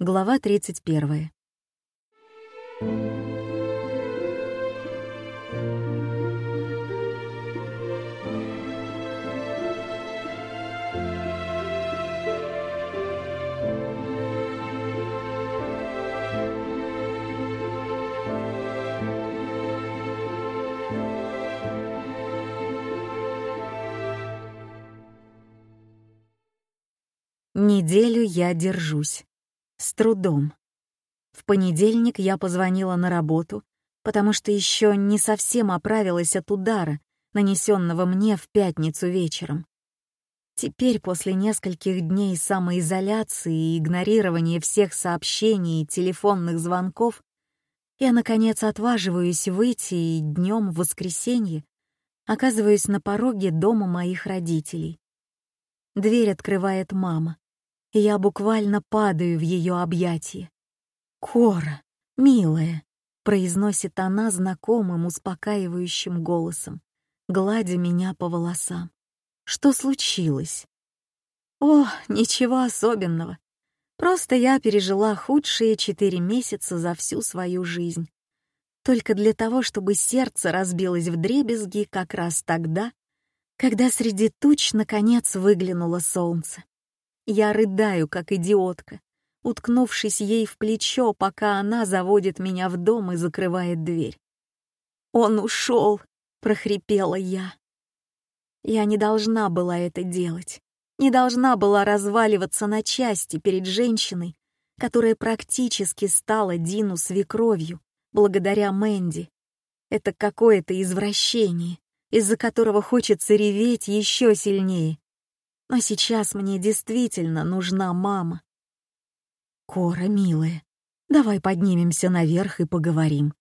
Глава 31. Неделю я держусь. С трудом. В понедельник я позвонила на работу, потому что еще не совсем оправилась от удара, нанесенного мне в пятницу вечером. Теперь, после нескольких дней самоизоляции и игнорирования всех сообщений и телефонных звонков, я, наконец, отваживаюсь выйти и днем в воскресенье оказываюсь на пороге дома моих родителей. Дверь открывает мама и я буквально падаю в ее объятия. «Кора, милая», — произносит она знакомым успокаивающим голосом, гладя меня по волосам. «Что случилось?» «О, ничего особенного. Просто я пережила худшие четыре месяца за всю свою жизнь. Только для того, чтобы сердце разбилось в дребезги как раз тогда, когда среди туч наконец выглянуло солнце. Я рыдаю, как идиотка, уткнувшись ей в плечо, пока она заводит меня в дом и закрывает дверь. «Он ушел!» — прохрипела я. Я не должна была это делать, не должна была разваливаться на части перед женщиной, которая практически стала Дину свекровью, благодаря Мэнди. Это какое-то извращение, из-за которого хочется реветь еще сильнее, но сейчас мне действительно нужна мама. Кора, милая, давай поднимемся наверх и поговорим.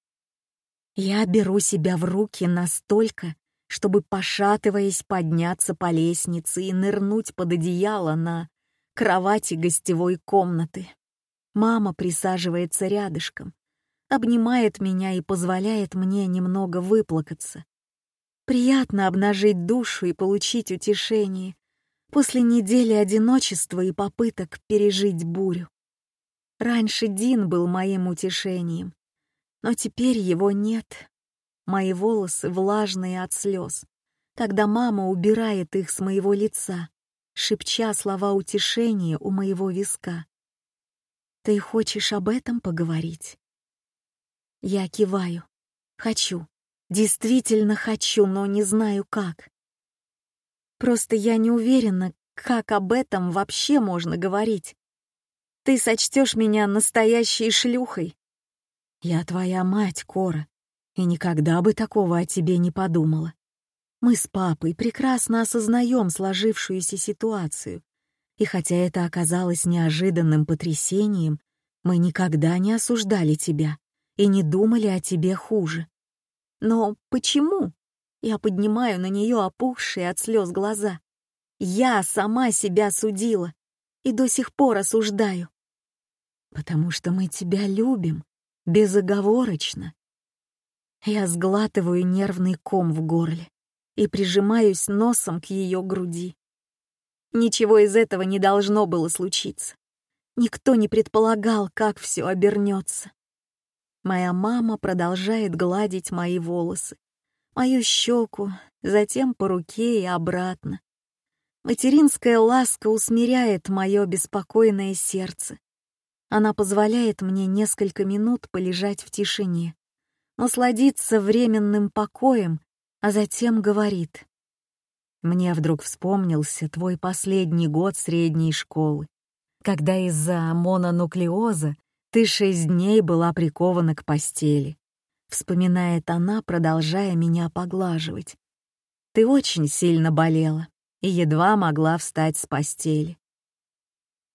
Я беру себя в руки настолько, чтобы, пошатываясь, подняться по лестнице и нырнуть под одеяло на кровати гостевой комнаты. Мама присаживается рядышком, обнимает меня и позволяет мне немного выплакаться. Приятно обнажить душу и получить утешение, после недели одиночества и попыток пережить бурю. Раньше Дин был моим утешением, но теперь его нет. Мои волосы влажные от слез, когда мама убирает их с моего лица, шепча слова утешения у моего виска. «Ты хочешь об этом поговорить?» Я киваю. Хочу. Действительно хочу, но не знаю как. Просто я не уверена, как об этом вообще можно говорить. Ты сочтешь меня настоящей шлюхой. Я твоя мать, Кора, и никогда бы такого о тебе не подумала. Мы с папой прекрасно осознаем сложившуюся ситуацию, и хотя это оказалось неожиданным потрясением, мы никогда не осуждали тебя и не думали о тебе хуже. Но почему? Я поднимаю на нее опухшие от слез глаза. Я сама себя судила и до сих пор осуждаю. Потому что мы тебя любим, безоговорочно. Я сглатываю нервный ком в горле и прижимаюсь носом к ее груди. Ничего из этого не должно было случиться. Никто не предполагал, как все обернется. Моя мама продолжает гладить мои волосы, мою щеку, затем по руке и обратно. Материнская ласка усмиряет мое беспокойное сердце. Она позволяет мне несколько минут полежать в тишине, насладиться временным покоем, а затем говорит. Мне вдруг вспомнился твой последний год средней школы, когда из-за мононуклеоза ты шесть дней была прикована к постели вспоминает она, продолжая меня поглаживать. Ты очень сильно болела и едва могла встать с постели.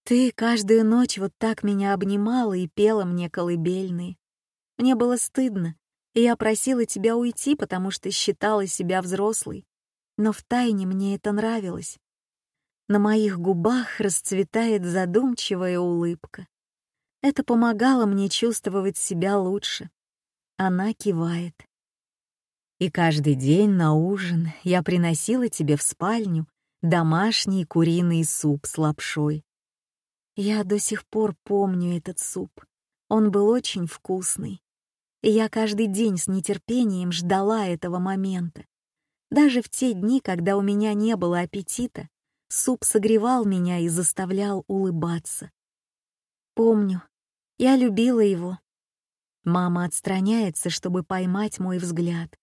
Ты каждую ночь вот так меня обнимала и пела мне колыбельные. Мне было стыдно, и я просила тебя уйти, потому что считала себя взрослой. Но втайне мне это нравилось. На моих губах расцветает задумчивая улыбка. Это помогало мне чувствовать себя лучше. Она кивает. И каждый день на ужин я приносила тебе в спальню домашний куриный суп с лапшой. Я до сих пор помню этот суп. Он был очень вкусный. И я каждый день с нетерпением ждала этого момента. Даже в те дни, когда у меня не было аппетита, суп согревал меня и заставлял улыбаться. Помню, я любила его. Мама отстраняется, чтобы поймать мой взгляд.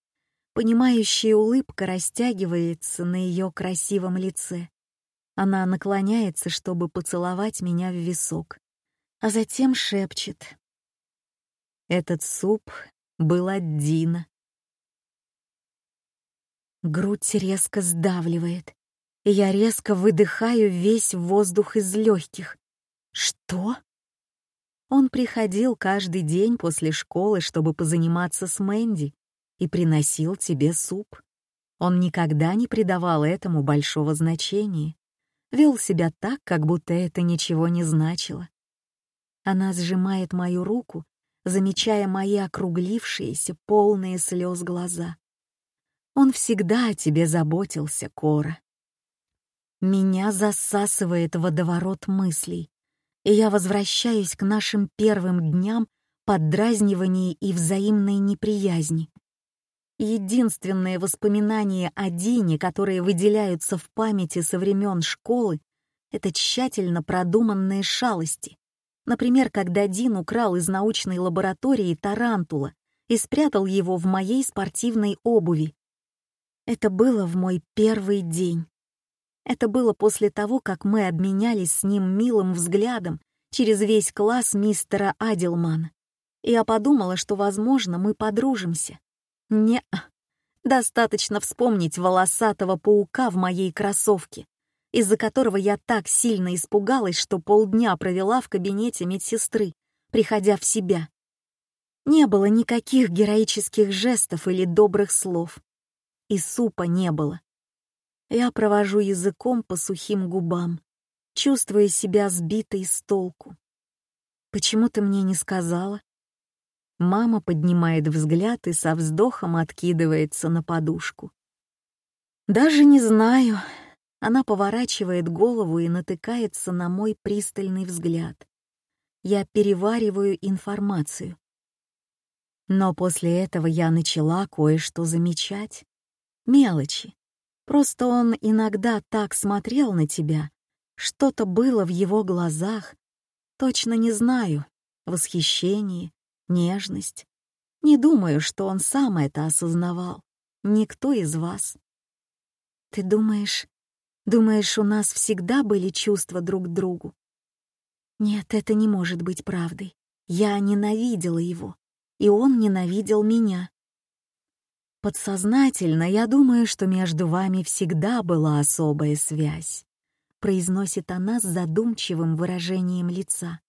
Понимающая улыбка растягивается на ее красивом лице. Она наклоняется, чтобы поцеловать меня в висок, а затем шепчет. Этот суп был от Дина. Грудь резко сдавливает, и я резко выдыхаю весь воздух из легких. Что? Он приходил каждый день после школы, чтобы позаниматься с Мэнди, и приносил тебе суп. Он никогда не придавал этому большого значения. Вел себя так, как будто это ничего не значило. Она сжимает мою руку, замечая мои округлившиеся, полные слез глаза. Он всегда о тебе заботился, Кора. Меня засасывает водоворот мыслей и я возвращаюсь к нашим первым дням поддразниваний и взаимной неприязни. Единственные воспоминания о Дине, которые выделяются в памяти со времен школы, это тщательно продуманные шалости. Например, когда Дин украл из научной лаборатории тарантула и спрятал его в моей спортивной обуви. Это было в мой первый день. Это было после того, как мы обменялись с ним милым взглядом через весь класс мистера Адилмана. Я подумала, что, возможно, мы подружимся. не -а. Достаточно вспомнить волосатого паука в моей кроссовке, из-за которого я так сильно испугалась, что полдня провела в кабинете медсестры, приходя в себя. Не было никаких героических жестов или добрых слов. И супа не было. Я провожу языком по сухим губам, чувствуя себя сбитой с толку. «Почему ты мне не сказала?» Мама поднимает взгляд и со вздохом откидывается на подушку. «Даже не знаю». Она поворачивает голову и натыкается на мой пристальный взгляд. Я перевариваю информацию. Но после этого я начала кое-что замечать. Мелочи, Просто он иногда так смотрел на тебя. Что-то было в его глазах. Точно не знаю. Восхищение, нежность. Не думаю, что он сам это осознавал. Никто из вас. Ты думаешь, думаешь, у нас всегда были чувства друг к другу? Нет, это не может быть правдой. Я ненавидела его, и он ненавидел меня. Подсознательно я думаю, что между вами всегда была особая связь, произносит она с задумчивым выражением лица.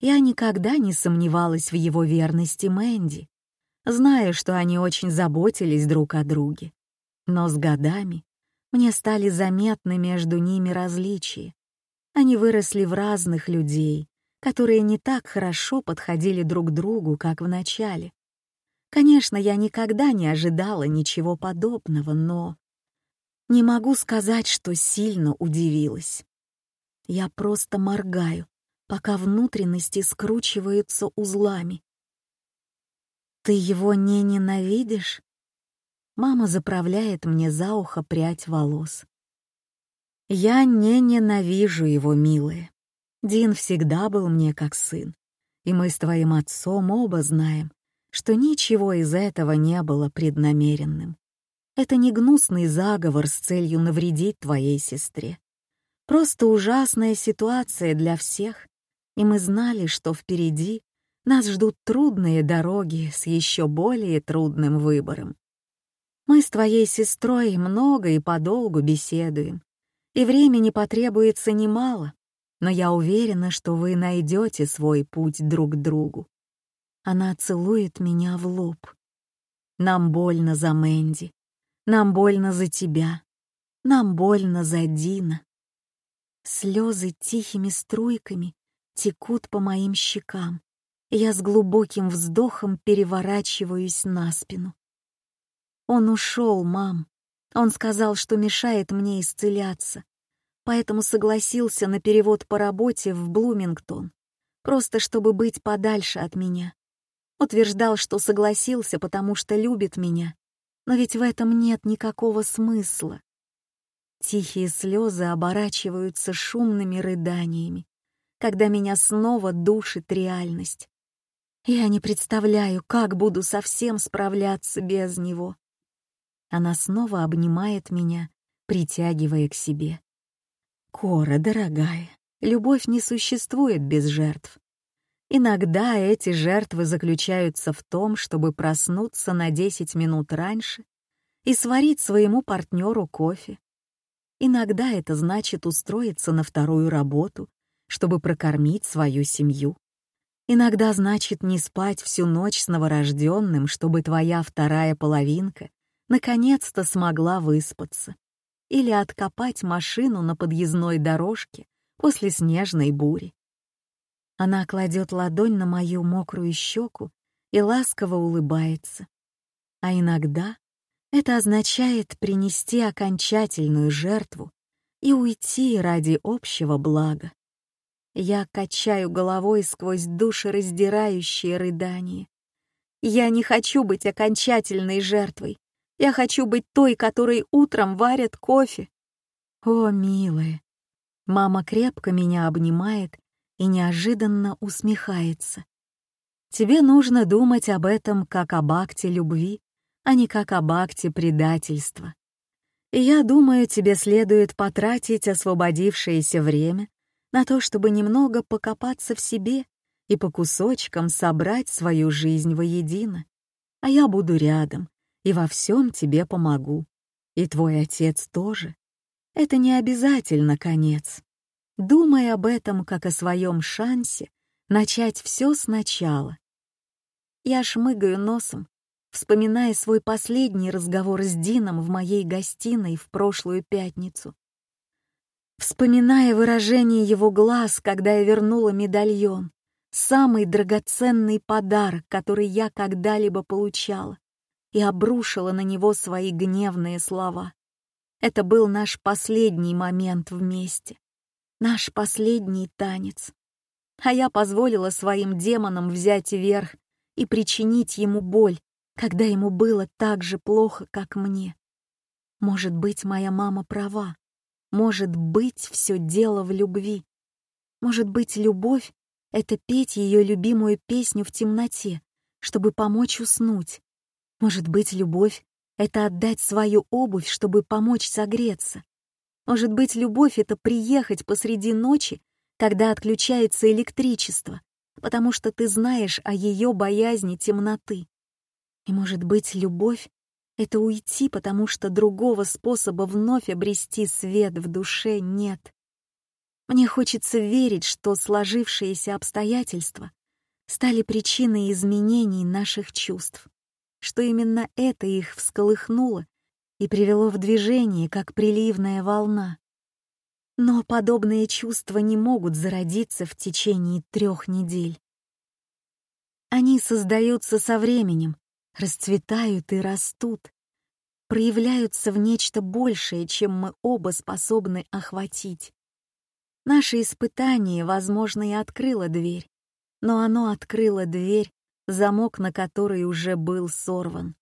Я никогда не сомневалась в его верности Мэнди, знаю, что они очень заботились друг о друге. Но с годами мне стали заметны между ними различия. Они выросли в разных людей, которые не так хорошо подходили друг другу, как в начале. Конечно, я никогда не ожидала ничего подобного, но... Не могу сказать, что сильно удивилась. Я просто моргаю, пока внутренности скручиваются узлами. «Ты его не ненавидишь?» Мама заправляет мне за ухо прядь волос. «Я не ненавижу его, милая. Дин всегда был мне как сын, и мы с твоим отцом оба знаем, что ничего из этого не было преднамеренным. Это не гнусный заговор с целью навредить твоей сестре. Просто ужасная ситуация для всех, и мы знали, что впереди нас ждут трудные дороги с еще более трудным выбором. Мы с твоей сестрой много и подолгу беседуем, и времени потребуется немало, но я уверена, что вы найдете свой путь друг к другу. Она целует меня в лоб. Нам больно за Мэнди. Нам больно за тебя. Нам больно за Дина. Слезы тихими струйками текут по моим щекам. Я с глубоким вздохом переворачиваюсь на спину. Он ушел, мам. Он сказал, что мешает мне исцеляться. поэтому согласился на перевод по работе в Блумингтон, просто чтобы быть подальше от меня. Утверждал, что согласился, потому что любит меня, но ведь в этом нет никакого смысла. Тихие слезы оборачиваются шумными рыданиями, когда меня снова душит реальность. Я не представляю, как буду совсем справляться без него. Она снова обнимает меня, притягивая к себе. Кора, дорогая, любовь не существует без жертв. Иногда эти жертвы заключаются в том, чтобы проснуться на 10 минут раньше и сварить своему партнеру кофе. Иногда это значит устроиться на вторую работу, чтобы прокормить свою семью. Иногда значит не спать всю ночь с новорожденным, чтобы твоя вторая половинка наконец-то смогла выспаться. Или откопать машину на подъездной дорожке после снежной бури. Она кладет ладонь на мою мокрую щеку и ласково улыбается. А иногда это означает принести окончательную жертву и уйти ради общего блага. Я качаю головой сквозь душераздирающие рыдания. Я не хочу быть окончательной жертвой. Я хочу быть той, которой утром варят кофе. О, милая. Мама крепко меня обнимает и неожиданно усмехается. Тебе нужно думать об этом как об акте любви, а не как об акте предательства. И я думаю, тебе следует потратить освободившееся время на то, чтобы немного покопаться в себе и по кусочкам собрать свою жизнь воедино. А я буду рядом и во всем тебе помогу. И твой отец тоже. Это не обязательно конец. Думай об этом как о своем шансе начать все сначала. Я шмыгаю носом, вспоминая свой последний разговор с Дином в моей гостиной в прошлую пятницу вспоминая выражение его глаз, когда я вернула медальон, самый драгоценный подарок, который я когда-либо получала, и обрушила на него свои гневные слова. Это был наш последний момент вместе, наш последний танец. А я позволила своим демонам взять верх и причинить ему боль, когда ему было так же плохо, как мне. Может быть, моя мама права. Может быть, все дело в любви. Может быть, любовь — это петь ее любимую песню в темноте, чтобы помочь уснуть. Может быть, любовь — это отдать свою обувь, чтобы помочь согреться. Может быть, любовь — это приехать посреди ночи, когда отключается электричество, потому что ты знаешь о ее боязни темноты. И может быть, любовь это уйти, потому что другого способа вновь обрести свет в душе нет. Мне хочется верить, что сложившиеся обстоятельства стали причиной изменений наших чувств, что именно это их всколыхнуло и привело в движение, как приливная волна. Но подобные чувства не могут зародиться в течение трех недель. Они создаются со временем, расцветают и растут, проявляются в нечто большее, чем мы оба способны охватить. Наше испытание, возможно, и открыло дверь, но оно открыло дверь, замок на которой уже был сорван.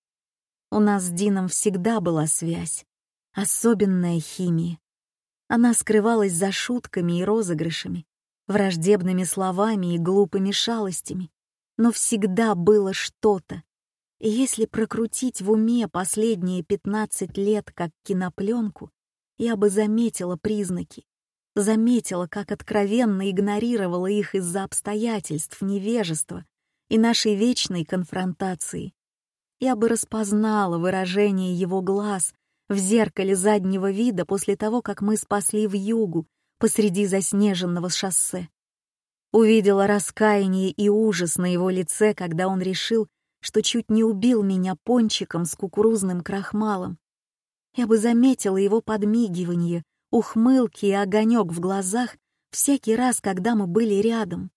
У нас с Дином всегда была связь, особенная химия. Она скрывалась за шутками и розыгрышами, враждебными словами и глупыми шалостями, но всегда было что-то, и если прокрутить в уме последние 15 лет как кинопленку, я бы заметила признаки, заметила, как откровенно игнорировала их из-за обстоятельств, невежества и нашей вечной конфронтации. Я бы распознала выражение его глаз в зеркале заднего вида после того, как мы спасли в югу посреди заснеженного шоссе. Увидела раскаяние и ужас на его лице, когда он решил, что чуть не убил меня пончиком с кукурузным крахмалом. Я бы заметила его подмигивание, ухмылки и огонек в глазах всякий раз, когда мы были рядом.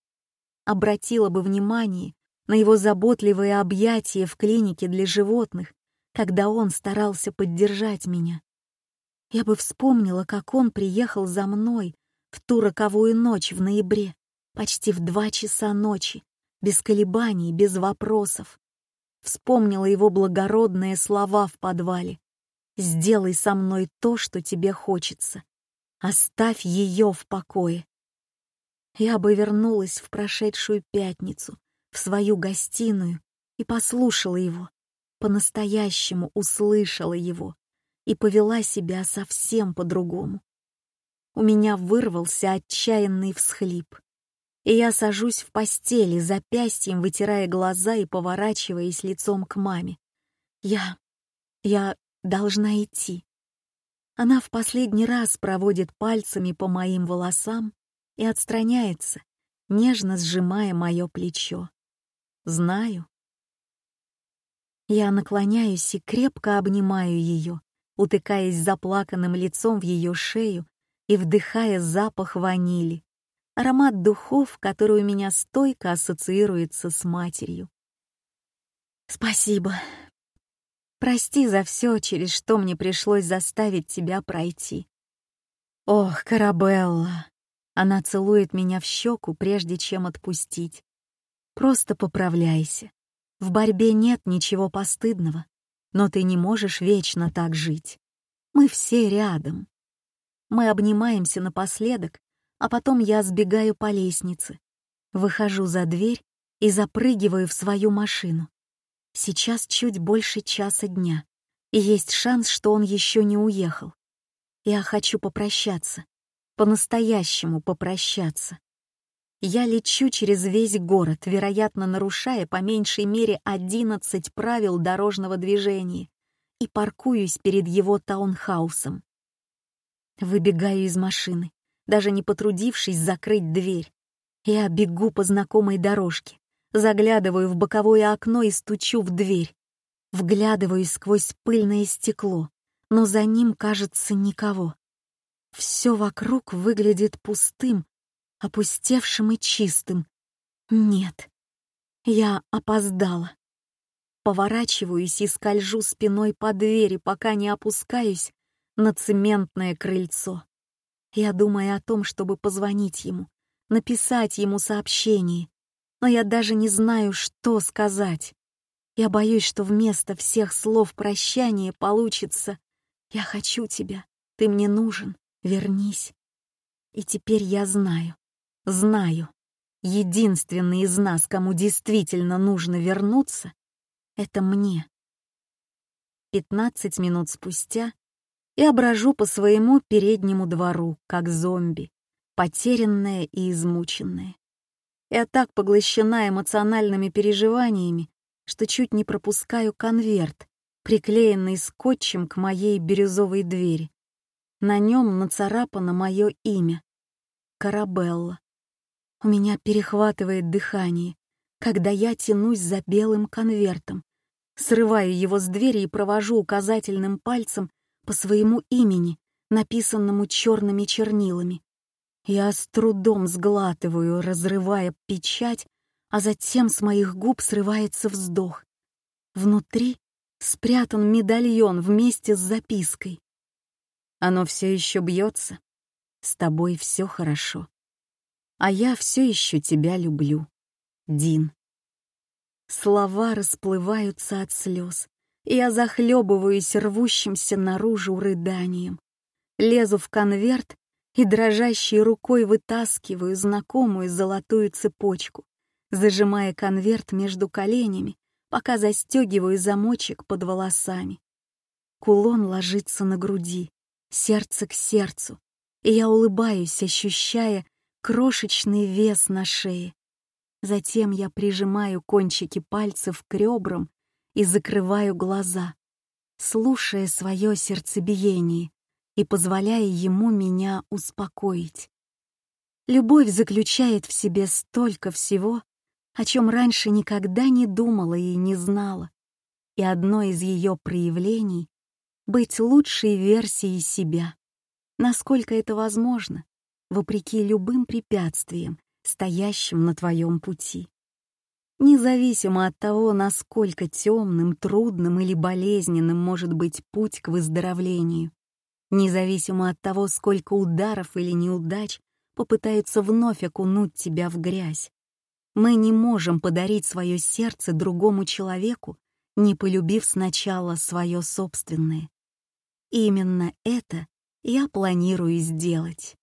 Обратила бы внимание на его заботливые объятия в клинике для животных, когда он старался поддержать меня. Я бы вспомнила, как он приехал за мной в ту роковую ночь в ноябре, почти в два часа ночи, без колебаний, без вопросов. Вспомнила его благородные слова в подвале. «Сделай со мной то, что тебе хочется. Оставь ее в покое». Я бы вернулась в прошедшую пятницу, свою гостиную, и послушала его, по-настоящему услышала его и повела себя совсем по-другому. У меня вырвался отчаянный всхлип, и я сажусь в постели, запястьем вытирая глаза и поворачиваясь лицом к маме. Я... я должна идти. Она в последний раз проводит пальцами по моим волосам и отстраняется, нежно сжимая мое плечо. Знаю. Я наклоняюсь и крепко обнимаю ее, утыкаясь заплаканным лицом в ее шею и вдыхая запах ванили, аромат духов, который у меня стойко ассоциируется с матерью. «Спасибо. Прости за все, через что мне пришлось заставить тебя пройти». «Ох, Карабелла!» Она целует меня в щеку, прежде чем отпустить. «Просто поправляйся. В борьбе нет ничего постыдного, но ты не можешь вечно так жить. Мы все рядом. Мы обнимаемся напоследок, а потом я сбегаю по лестнице, выхожу за дверь и запрыгиваю в свою машину. Сейчас чуть больше часа дня, и есть шанс, что он еще не уехал. Я хочу попрощаться, по-настоящему попрощаться. Я лечу через весь город, вероятно, нарушая по меньшей мере 11 правил дорожного движения, и паркуюсь перед его таунхаусом. Выбегаю из машины, даже не потрудившись закрыть дверь. Я бегу по знакомой дорожке, заглядываю в боковое окно и стучу в дверь. Вглядываюсь сквозь пыльное стекло, но за ним, кажется, никого. Все вокруг выглядит пустым опустевшим и чистым. Нет, я опоздала. Поворачиваюсь и скольжу спиной по двери, пока не опускаюсь на цементное крыльцо. Я думаю о том, чтобы позвонить ему, написать ему сообщение, но я даже не знаю, что сказать. Я боюсь, что вместо всех слов прощания получится «Я хочу тебя, ты мне нужен, вернись». И теперь я знаю, Знаю, единственный из нас, кому действительно нужно вернуться, это мне. Пятнадцать минут спустя я брожу по своему переднему двору, как зомби, потерянная и измученная. Я так поглощена эмоциональными переживаниями, что чуть не пропускаю конверт, приклеенный скотчем к моей бирюзовой двери. На нем нацарапано мое имя — Карабелла. У меня перехватывает дыхание, когда я тянусь за белым конвертом, срываю его с двери и провожу указательным пальцем по своему имени, написанному черными чернилами. Я с трудом сглатываю, разрывая печать, а затем с моих губ срывается вздох. Внутри спрятан медальон вместе с запиской. Оно все еще бьется. С тобой все хорошо а я все еще тебя люблю. Дин. Слова расплываются от слез, и я захлебываюсь рвущимся наружу рыданием. Лезу в конверт и дрожащей рукой вытаскиваю знакомую золотую цепочку, зажимая конверт между коленями, пока застегиваю замочек под волосами. Кулон ложится на груди, сердце к сердцу, и я улыбаюсь, ощущая, крошечный вес на шее. Затем я прижимаю кончики пальцев к ребрам и закрываю глаза, слушая свое сердцебиение и позволяя ему меня успокоить. Любовь заключает в себе столько всего, о чем раньше никогда не думала и не знала. И одно из ее проявлений — быть лучшей версией себя, насколько это возможно, вопреки любым препятствиям, стоящим на твоем пути. Независимо от того, насколько темным, трудным или болезненным может быть путь к выздоровлению. независимо от того, сколько ударов или неудач попытаются вновь окунуть тебя в грязь. Мы не можем подарить свое сердце другому человеку, не полюбив сначала свое собственное. Именно это я планирую сделать.